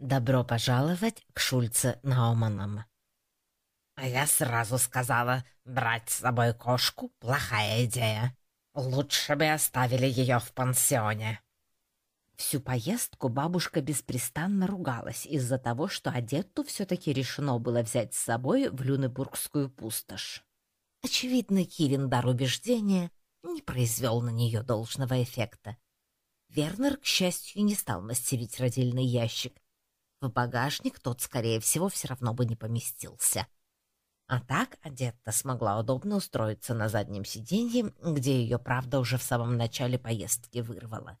Добро пожаловать к Шульце Науманам. А я сразу сказала, брать с собой кошку — плохая идея. Лучше бы оставили ее в пансионе. Всю поездку бабушка беспрестанно ругалась из-за того, что Адетту все-таки решено было взять с собой в Люнебургскую пустошь. Очевидно, Кирин дар убеждения не произвел на нее должного эффекта. Вернер, к счастью, не стал мастерить родильный ящик. В багажник тот, скорее всего, все равно бы не поместился. А так Адетта смогла удобно устроиться на заднем сиденье, где ее, правда, уже в самом начале поездки вырвала.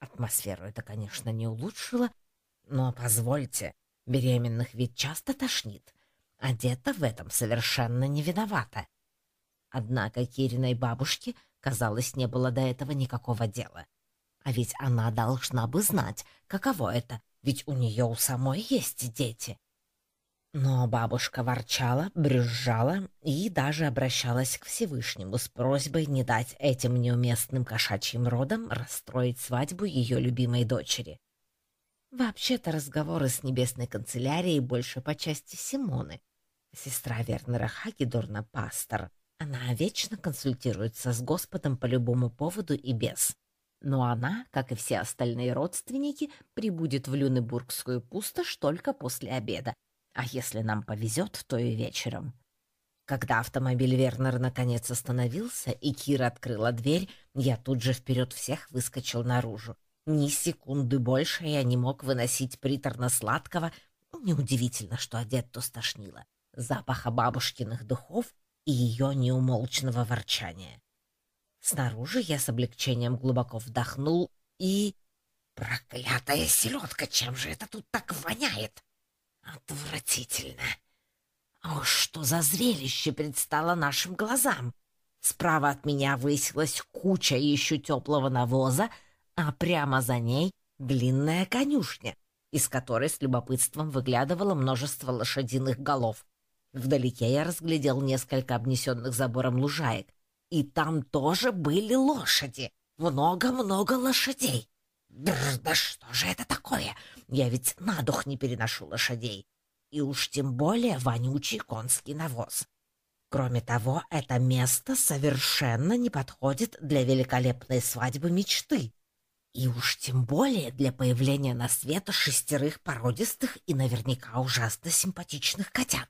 Атмосферу это, конечно, не улучшило, но, позвольте, беременных ведь часто тошнит. Одета в этом совершенно не виновата. Однако Кириной бабушке, казалось, не было до этого никакого дела. А ведь она должна бы знать, каково это, ведь у нее у самой есть дети. Но бабушка ворчала, брюзжала и даже обращалась к Всевышнему с просьбой не дать этим неуместным кошачьим родам расстроить свадьбу ее любимой дочери. Вообще-то разговоры с небесной канцелярией больше по части Симоны. Сестра Вернера Хагедорна — пастор. Она вечно консультируется с Господом по любому поводу и без. Но она, как и все остальные родственники, прибудет в Люнебургскую пустошь только после обеда, а если нам повезет, то и вечером. Когда автомобиль Вернер наконец остановился, и Кира открыла дверь, я тут же вперед всех выскочил наружу. Ни секунды больше я не мог выносить приторно-сладкого, неудивительно, что одет-то стошнило, запаха бабушкиных духов и ее неумолчного ворчания. Снаружи я с облегчением глубоко вдохнул и... «Проклятая селедка, чем же это тут так воняет?» Отвратительно. О, что за зрелище предстало нашим глазам! Справа от меня высилась куча еще теплого навоза, а прямо за ней длинная конюшня, из которой с любопытством выглядывало множество лошадиных голов. Вдалеке я разглядел несколько обнесенных забором лужаек, и там тоже были лошади. Много-много лошадей. Бррр, да что же это такое? Я ведь на дух не переношу лошадей. И уж тем более вонючий конский навоз. Кроме того, это место совершенно не подходит для великолепной свадьбы мечты. И уж тем более для появления на свет шестерых породистых и наверняка ужасно симпатичных котят.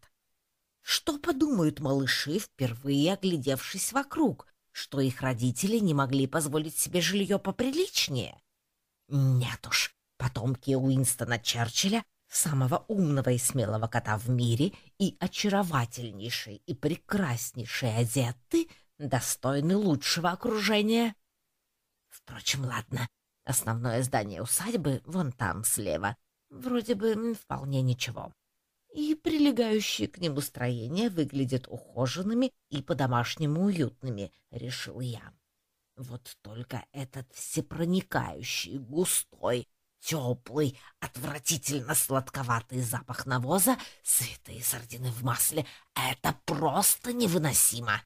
Что подумают малыши, впервые оглядевшись вокруг, что их родители не могли позволить себе жилье поприличнее? Нет уж, потомки Уинстона Черчилля, самого умного и смелого кота в мире и очаровательнейшей и прекраснейшей Азетты, достойны лучшего окружения. Впрочем, ладно, основное здание усадьбы вон там слева, вроде бы вполне ничего. И прилегающие к нему строения выглядят ухоженными и по-домашнему уютными, решил я. Вот только этот всепроникающий, густой, теплый, отвратительно сладковатый запах навоза, сытые сардины в масле — это просто невыносимо.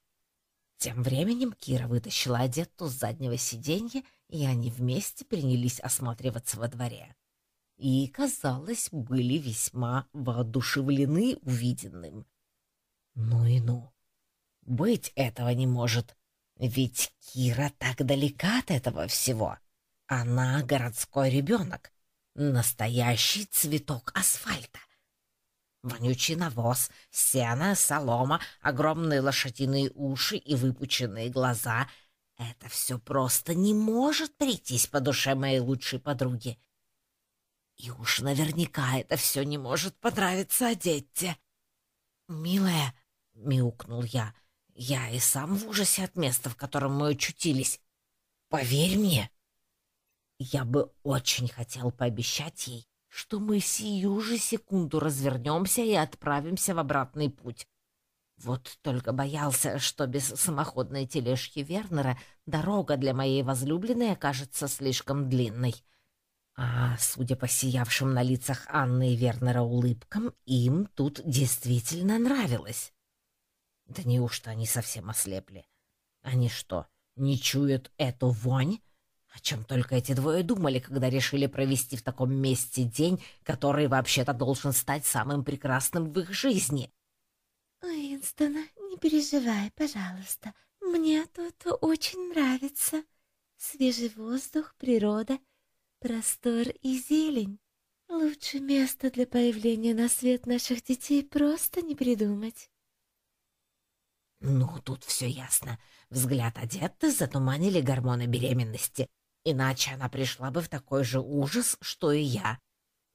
Тем временем Кира вытащила одетту с заднего сиденья, и они вместе принялись осматриваться во дворе. И, казалось, были весьма воодушевлены увиденным. Ну и ну. Быть этого не может. Ведь Кира так далека от этого всего. Она городской ребенок, настоящий цветок асфальта. Вонючий навоз, сено, солома, огромные лошадиные уши и выпученные глаза — это все просто не может прийтись по душе моей лучшей подруги. И уж наверняка это все не может понравиться Одетте. «Милая», — мяукнул я, — я и сам в ужасе от места, в котором мы очутились. Поверь мне, я бы очень хотел пообещать ей, что мы сию же секунду развернемся и отправимся в обратный путь. Вот только боялся, что без самоходной тележки Вернера дорога для моей возлюбленной окажется слишком длинной. А, судя по сиявшим на лицах Анны и Вернера улыбкам, им тут действительно нравилось. Да неужто они совсем ослепли? Они что, не чуют эту вонь? О чем только эти двое думали, когда решили провести в таком месте день, который вообще-то должен стать самым прекрасным в их жизни. «Уинстон, не переживай, пожалуйста. Мне тут очень нравится. Свежий воздух, природа, простор и зелень. Лучше места для появления на свет наших детей просто не придумать». Ну, тут все ясно. Взгляд Адетты затуманили гормоны беременности. Иначе она пришла бы в такой же ужас, что и я.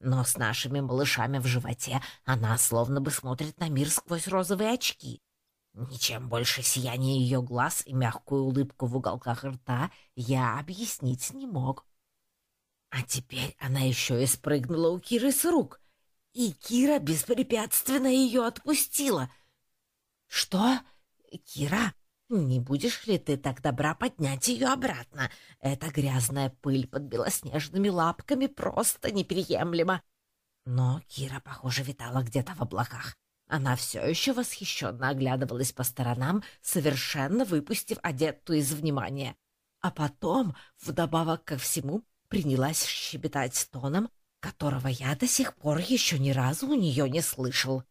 Но с нашими малышами в животе она словно бы смотрит на мир сквозь розовые очки. Ничем больше сияния ее глаз и мягкую улыбку в уголках рта я объяснить не мог. А теперь она еще и спрыгнула у Киры с рук, и Кира беспрепятственно ее отпустила. «Что? Кира, не будешь ли ты так добра поднять ее обратно? Эта грязная пыль под белоснежными лапками просто неприемлема. Но Кира, похоже, витала где-то в облаках. Она все еще восхищенно оглядывалась по сторонам, совершенно выпустив одетту из внимания. А потом, вдобавок ко всему, принялась щебетать тоном, которого я до сих пор еще ни разу у нее не слышал.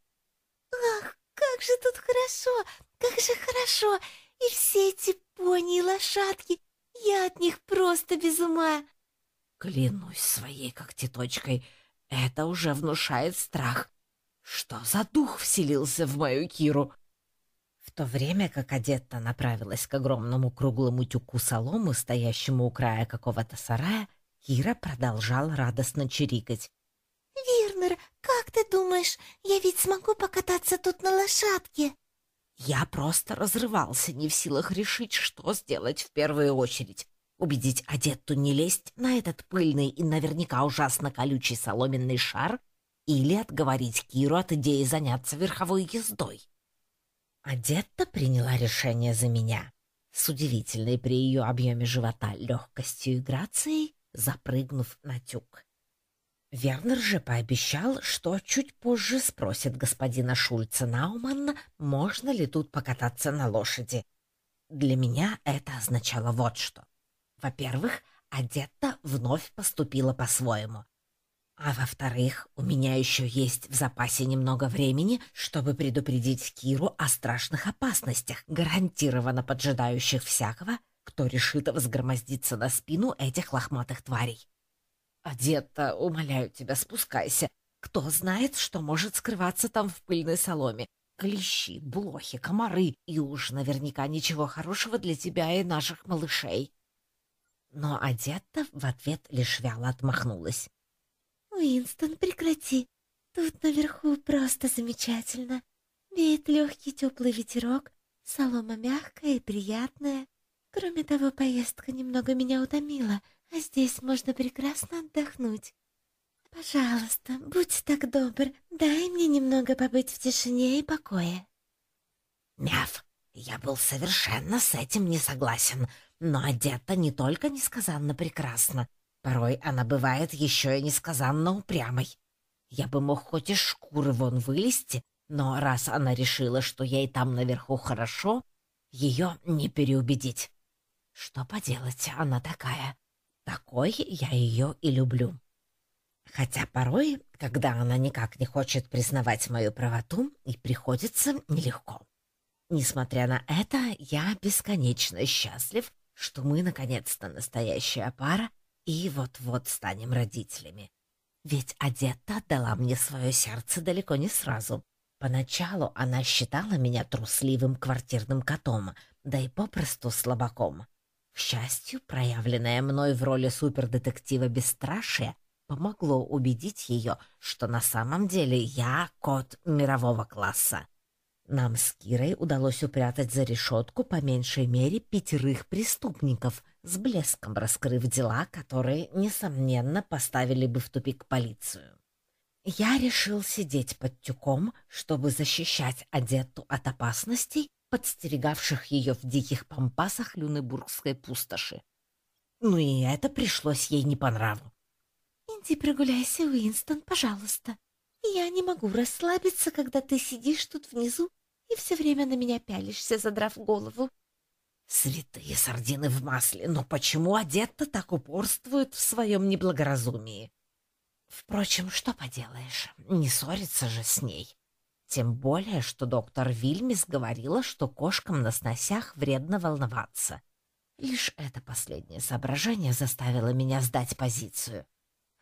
«Ах, как же тут хорошо! Как же хорошо! И все эти пони и лошадки, я от них просто без ума. Клянусь своей когтеточкой, это уже внушает страх. Что за дух вселился в мою Киру? В то время как Адетта направилась к огромному круглому тюку соломы, стоящему у края какого-то сарая, Кира продолжала радостно чирикать. «Вирнер, как ты думаешь, я ведь смогу покататься тут на лошадке?» Я просто разрывался, не в силах решить, что сделать в первую очередь. Убедить Адетту не лезть на этот пыльный и наверняка ужасно колючий соломенный шар или отговорить Киру от идеи заняться верховой ездой. Адетта приняла решение за меня. С удивительной при ее объеме живота легкостью и грацией, запрыгнув на тюк. Вернер же пообещал, что чуть позже спросит господина Шульца Науманна, можно ли тут покататься на лошади. Для меня это означало вот что. Во-первых, Адетта вновь поступила по-своему. А во-вторых, у меня еще есть в запасе немного времени, чтобы предупредить Киру о страшных опасностях, гарантированно поджидающих всякого, кто решит взгромоздиться на спину этих лохматых тварей. «Одетта, умоляю тебя, спускайся. Кто знает, что может скрываться там в пыльной соломе? Клещи, блохи, комары, и уж наверняка ничего хорошего для тебя и наших малышей». Но Одетта в ответ лишь вяло отмахнулась. «Уинстон, прекрати. Тут наверху просто замечательно. Веет легкий теплый ветерок, солома мягкая и приятная. Кроме того, поездка немного меня утомила — а здесь можно прекрасно отдохнуть. Пожалуйста, будь так добр, дай мне немного побыть в тишине и покое. Мяв, я был совершенно с этим не согласен, но одета не только несказанно прекрасно, порой она бывает еще и несказанно упрямой. Я бы мог хоть из шкуры вон вылезти, но раз она решила, что ей там наверху хорошо, ее не переубедить. Что поделать, она такая. Такой я ее и люблю. Хотя порой, когда она никак не хочет признавать мою правоту, и приходится нелегко. Несмотря на это, я бесконечно счастлив, что мы наконец-то настоящая пара и вот-вот станем родителями. Ведь Адетта дала мне свое сердце далеко не сразу. Поначалу она считала меня трусливым квартирным котом, да и попросту слабаком. Счастью, проявленное мной в роли супердетектива бесстрашие помогло убедить ее, что на самом деле я кот мирового класса. Нам с Кирой удалось упрятать за решетку по меньшей мере пятерых преступников, с блеском раскрыв дела, которые, несомненно, поставили бы в тупик полицию. Я решил сидеть под тюком, чтобы защищать Адетту от опасностей подстерегавших ее в диких пампасах Люнебургской пустоши. Ну и это пришлось ей не по нраву. «Иди прогуляйся, Уинстон, пожалуйста. Я не могу расслабиться, когда ты сидишь тут внизу и все время на меня пялишься, задрав голову». Святые сардины в масле, но почему одет-то так упорствует в своем неблагоразумии? Впрочем, что поделаешь, не ссориться же с ней. Тем более, что доктор Вильмис говорила, что кошкам на сносях вредно волноваться. Лишь это последнее соображение заставило меня сдать позицию.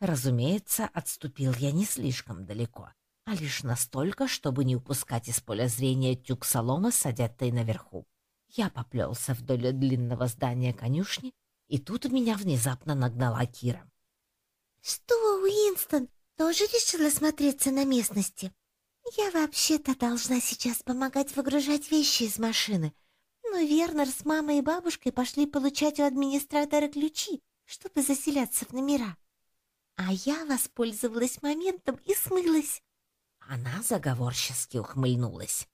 Разумеется, отступил я не слишком далеко, а лишь настолько, чтобы не упускать из поля зрения тюк соломы с наверху. Я поплелся вдоль длинного здания конюшни, и тут меня внезапно нагнала Кира. «Что, Уинстон, тоже решила смотреться на местности? Я вообще-то должна сейчас помогать выгружать вещи из машины, но Вернер с мамой и бабушкой пошли получать у администратора ключи, чтобы заселяться в номера. А я воспользовалась моментом и смылась. Она заговорчески ухмыльнулась.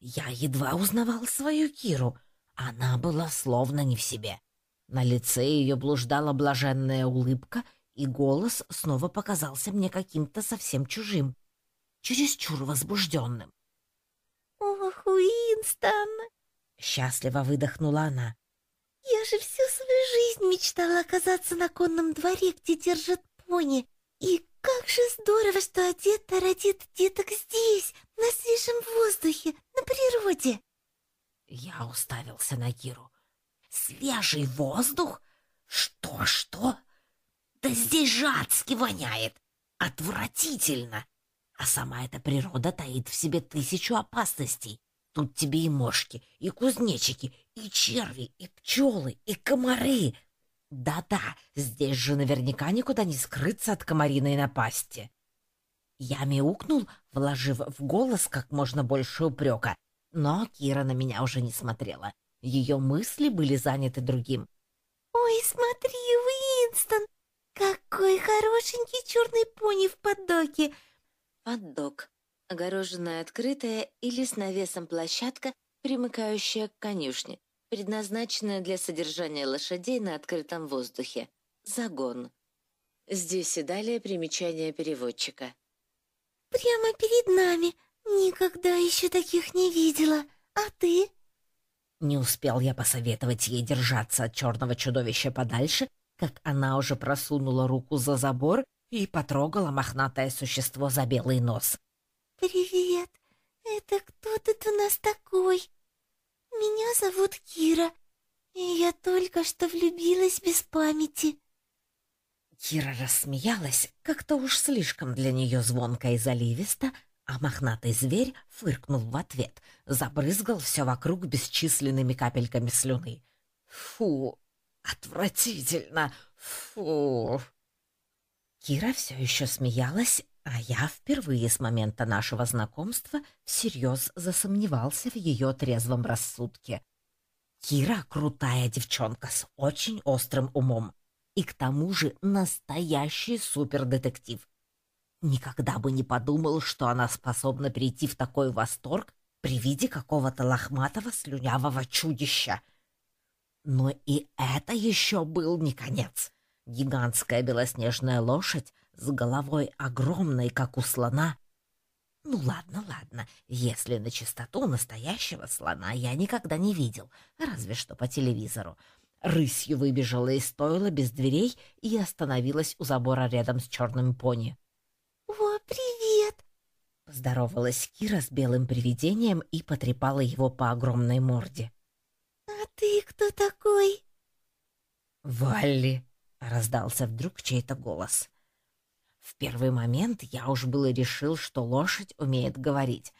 Я едва узнавал свою Киру. Она была словно не в себе. На лице ее блуждала блаженная улыбка, и голос снова показался мне каким-то совсем чужим, чересчур возбужденным. «Ох, Уинстон!» — счастливо выдохнула она. «Я же всю свою жизнь мечтала оказаться на конном дворе, где держат пони. И как же здорово, что одета родит деток здесь, на свежем воздухе, на природе!» Я уставился на Киру. «Свежий воздух? Что-что? Да здесь же адски воняет! Отвратительно! А сама эта природа таит в себе тысячу опасностей. Тут тебе и мошки, и кузнечики, и черви, и пчелы, и комары. Да-да, здесь же наверняка никуда не скрыться от комариной напасти. Я мяукнул, вложив в голос как можно больше упрека, но Кира на меня уже не смотрела. Ее мысли были заняты другим. «Ой, смотри, Уинстон! Какой хорошенький черный пони в поддоке!» Поддок. Огороженная открытая или с навесом площадка, примыкающая к конюшне, предназначенная для содержания лошадей на открытом воздухе. Загон. Здесь и далее примечание переводчика. Прямо перед нами. Никогда еще таких не видела. А ты? Не успел я посоветовать ей держаться от черного чудовища подальше, как она уже просунула руку за забор и потрогала мохнатое существо за белый нос. «Привет! Это кто тут у нас такой? Меня зовут Кира, и я только что влюбилась без памяти». Кира рассмеялась, как-то уж слишком для нее звонко и заливисто, а мохнатый зверь фыркнул в ответ, забрызгал все вокруг бесчисленными капельками слюны. «Фу! Отвратительно! Фу!» Кира все еще смеялась, а я впервые с момента нашего знакомства всерьез засомневался в ее трезвом рассудке. Кира — крутая девчонка с очень острым умом и к тому же настоящий супердетектив. Никогда бы не подумал, что она способна прийти в такой восторг при виде какого-то лохматого слюнявого чудища. Но и это еще был не конец. Гигантская белоснежная лошадь с головой огромной, как у слона. Ну ладно, ладно, если на чистоту настоящего слона я никогда не видел, разве что по телевизору — рысью выбежала из стойла без дверей и остановилась у забора рядом с черным пони. «О, привет!» Поздоровалась Кира с белым привидением и потрепала его по огромной морде. «А ты кто такой?» «Валли!» — раздался вдруг чей-то голос. В первый момент я уж было решил, что лошадь умеет говорить.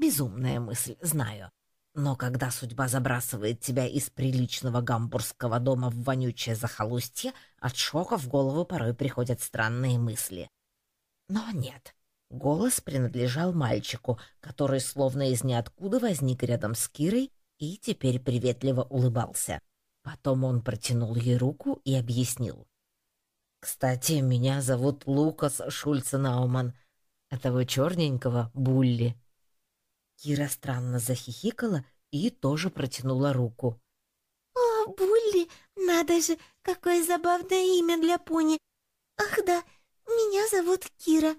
Безумная мысль, знаю. Но когда судьба забрасывает тебя из приличного гамбургского дома в вонючее захолустье, от шока в голову порой приходят странные мысли. Но нет. Голос принадлежал мальчику, который словно из ниоткуда возник рядом с Кирой и теперь приветливо улыбался. Потом он протянул ей руку и объяснил. «Кстати, меня зовут Лукас Шульценауман, этого черненького Булли». Кира странно захихикала и тоже протянула руку. «О, Булли, надо же, какое забавное имя для пони! Ах да, меня зовут Кира.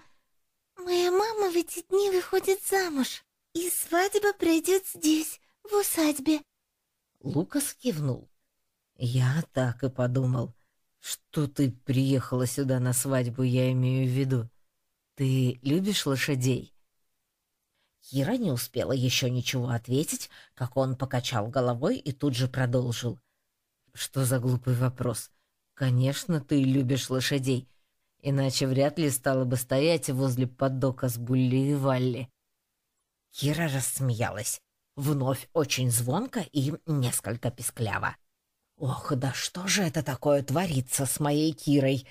Моя мама в эти дни выходит замуж, и свадьба пройдет здесь, в усадьбе». Лукас кивнул. «Я так и подумал, что ты приехала сюда на свадьбу, я имею в виду. Ты любишь лошадей?» Кира не успела еще ничего ответить, как он покачал головой и тут же продолжил. «Что за глупый вопрос? Конечно, ты любишь лошадей, иначе вряд ли стала бы стоять возле поддока с Булли и Валли». Кира рассмеялась, вновь очень звонко и несколько пискляво. «Ох, да что же это такое творится с моей Кирой?»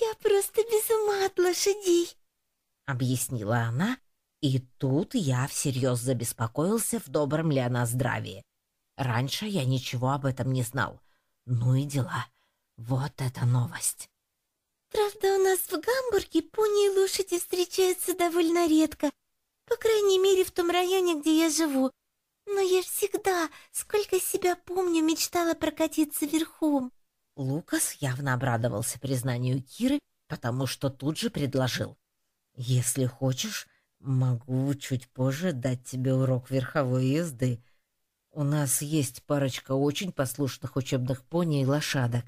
«Я просто без ума от лошадей», — объяснила она, и тут я всерьез забеспокоился, в добром ли она здравии. Раньше я ничего об этом не знал. Ну и дела. Вот это новость. Правда, у нас в Гамбурге пони и лошади встречаются довольно редко. По крайней мере, в том районе, где я живу. Но я всегда, сколько себя помню, мечтала прокатиться верхом. Лукас явно обрадовался признанию Киры, потому что тут же предложил. «Если хочешь, могу чуть позже дать тебе урок верховой езды. У нас есть парочка очень послушных учебных пони и лошадок».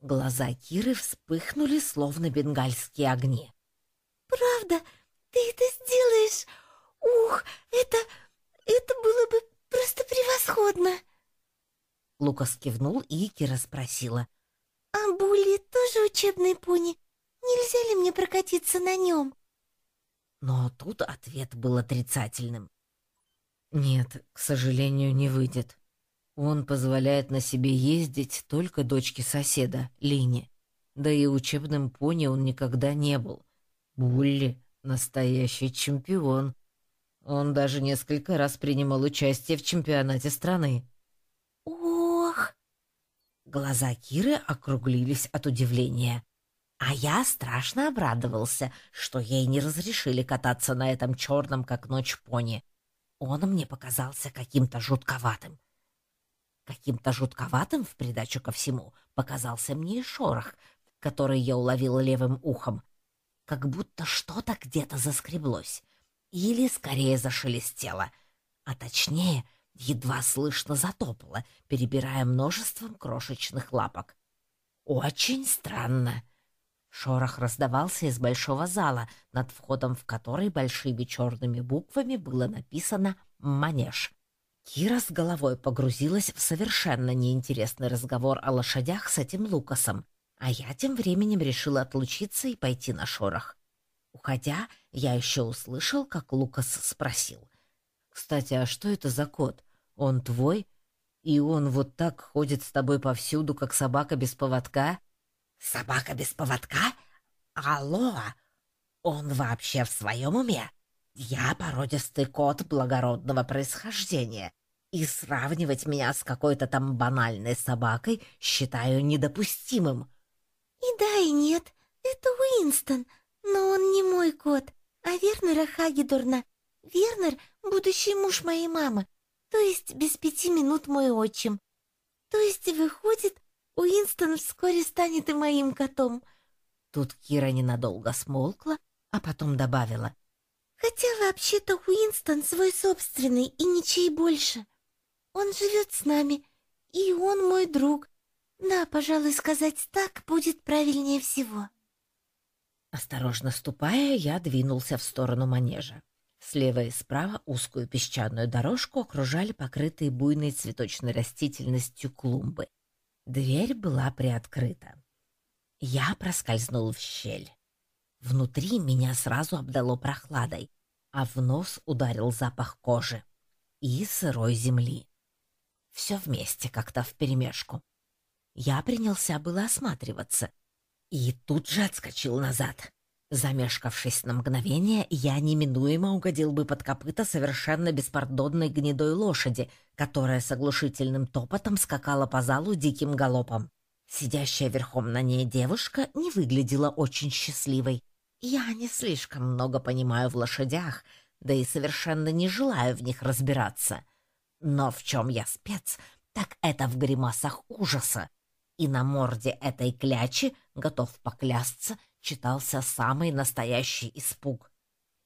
Глаза Киры вспыхнули, словно бенгальские огни. «Правда? Ты это сделаешь? Ух, это... это было бы просто превосходно!» Лукас кивнул, и Кира спросила. «А Булли тоже учебный пони? Нельзя ли мне прокатиться на нем?» Но тут ответ был отрицательным. «Нет, к сожалению, не выйдет. Он позволяет на себе ездить только дочке соседа, Лине. Да и учебным пони он никогда не был. Булли — настоящий чемпион. Он даже несколько раз принимал участие в чемпионате страны. Глаза Киры округлились от удивления. А я страшно обрадовался, что ей не разрешили кататься на этом черном, как ночь, пони. Он мне показался каким-то жутковатым. Каким-то жутковатым в придачу ко всему показался мне и шорох, который я уловил левым ухом. Как будто что-то где-то заскреблось. Или, скорее, зашелестело. А точнее — едва слышно затопала, перебирая множеством крошечных лапок. Очень странно. Шорох раздавался из большого зала, над входом в который большими черными буквами было написано «Манеж». Кира с головой погрузилась в совершенно неинтересный разговор о лошадях с этим Лукасом, а я тем временем решила отлучиться и пойти на шорох. Уходя, я еще услышал, как Лукас спросил. «Кстати, а что это за кот? Он твой? И он вот так ходит с тобой повсюду, как собака без поводка? Собака без поводка? Алло! Он вообще в своем уме? Я породистый кот благородного происхождения, и сравнивать меня с какой-то там банальной собакой считаю недопустимым. И да, и нет. Это Уинстон, но он не мой кот, а Вернера Хагедорна. Вернер — будущий муж моей мамы, то есть без пяти минут мой отчим. То есть, выходит, Уинстон вскоре станет и моим котом. Тут Кира ненадолго смолкла, а потом добавила. Хотя вообще-то Уинстон свой собственный и ничей больше. Он живет с нами, и он мой друг. Да, пожалуй, сказать так будет правильнее всего. Осторожно ступая, я двинулся в сторону манежа. Слева и справа узкую песчаную дорожку окружали покрытые буйной цветочной растительностью клумбы. Дверь была приоткрыта. Я проскользнул в щель. Внутри меня сразу обдало прохладой, а в нос ударил запах кожи и сырой земли. Все вместе как-то вперемешку. Я принялся было осматриваться и тут же отскочил назад. Замешкавшись на мгновение, я неминуемо угодил бы под копыта совершенно беспардонной гнедой лошади, которая с оглушительным топотом скакала по залу диким галопом. Сидящая верхом на ней девушка не выглядела очень счастливой. Я не слишком много понимаю в лошадях, да и совершенно не желаю в них разбираться. Но в чем я спец, так это в гримасах ужаса. И на морде этой клячи, готов поклясться, читался самый настоящий испуг.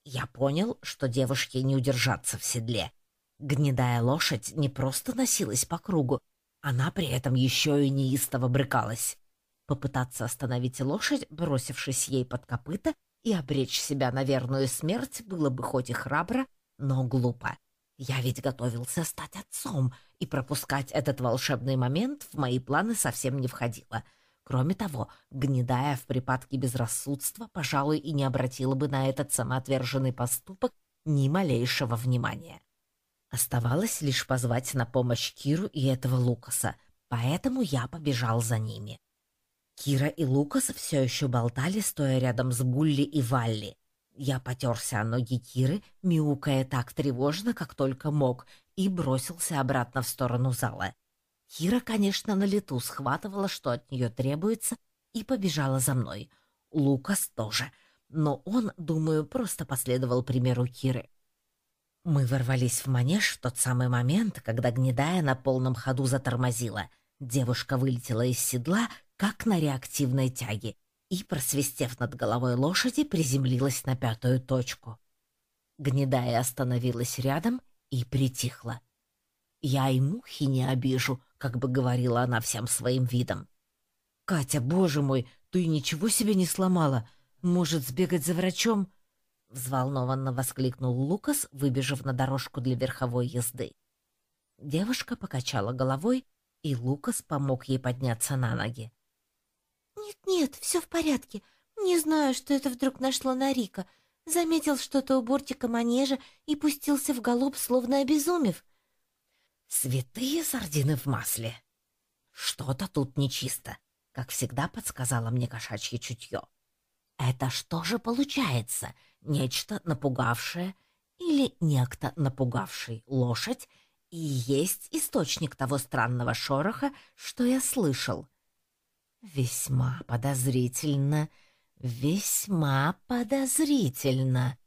Я понял, что девушке не удержаться в седле. Гнедая лошадь не просто носилась по кругу, она при этом еще и неистово брыкалась. Попытаться остановить лошадь, бросившись ей под копыта, и обречь себя на верную смерть было бы хоть и храбро, но глупо. Я ведь готовился стать отцом, и пропускать этот волшебный момент в мои планы совсем не входило. Кроме того, гнедая в припадке безрассудства, пожалуй, и не обратила бы на этот самоотверженный поступок ни малейшего внимания. Оставалось лишь позвать на помощь Киру и этого Лукаса, поэтому я побежал за ними. Кира и Лукас все еще болтали, стоя рядом с Булли и Валли. Я потерся о ноги Киры, мяукая так тревожно, как только мог, и бросился обратно в сторону зала. Кира, конечно, на лету схватывала, что от нее требуется, и побежала за мной. Лукас тоже, но он, думаю, просто последовал примеру Киры. Мы ворвались в манеж в тот самый момент, когда гнедая на полном ходу затормозила. Девушка вылетела из седла, как на реактивной тяге, и, просвистев над головой лошади, приземлилась на пятую точку. Гнедая остановилась рядом и притихла. «Я и мухи не обижу», как бы говорила она всем своим видом. «Катя, боже мой, ты ничего себе не сломала? Может, сбегать за врачом?» Взволнованно воскликнул Лукас, выбежав на дорожку для верховой езды. Девушка покачала головой, и Лукас помог ей подняться на ноги. «Нет-нет, все в порядке. Не знаю, что это вдруг нашло на Рика. Заметил что-то у бортика манежа и пустился в галоп, словно обезумев». «Святые сардины в масле!» «Что-то тут нечисто», — как всегда подсказала мне кошачье чутье. «Это что же получается?» нечто напугавшее или некто напугавший лошадь и есть источник того странного шороха, что я слышал. Весьма подозрительно, весьма подозрительно.